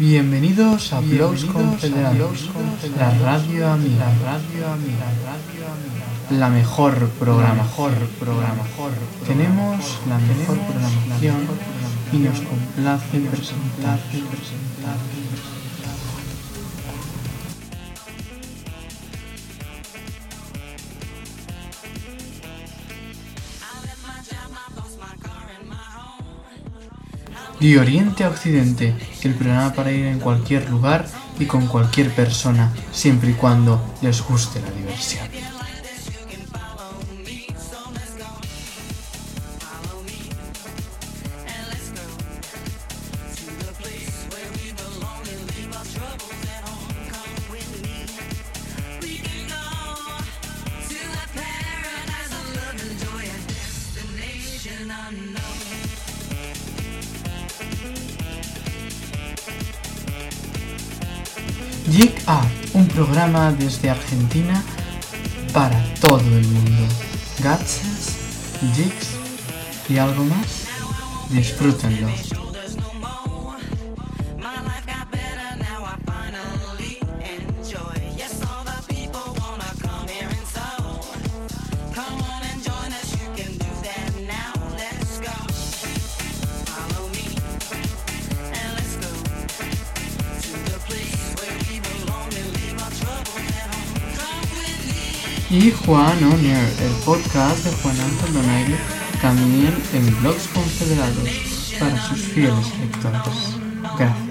Bienvenidos a Blogs Confederados, la radio amiga, la radio amiga, la mejor programa, mejor programa, mejor. Tenemos la mejor programación y nos complace presentar, presentar. De Oriente a Occidente, el programa para ir en cualquier lugar y con cualquier persona, siempre y cuando les guste la diversión. Jig A, un programa desde Argentina para todo el mundo. Gatses, jigs y algo más. Disfrútenlo. Y Juan On Air, el podcast de Juan Anton Donaire, también en blogs confederados para sus fieles lectores. Gracias.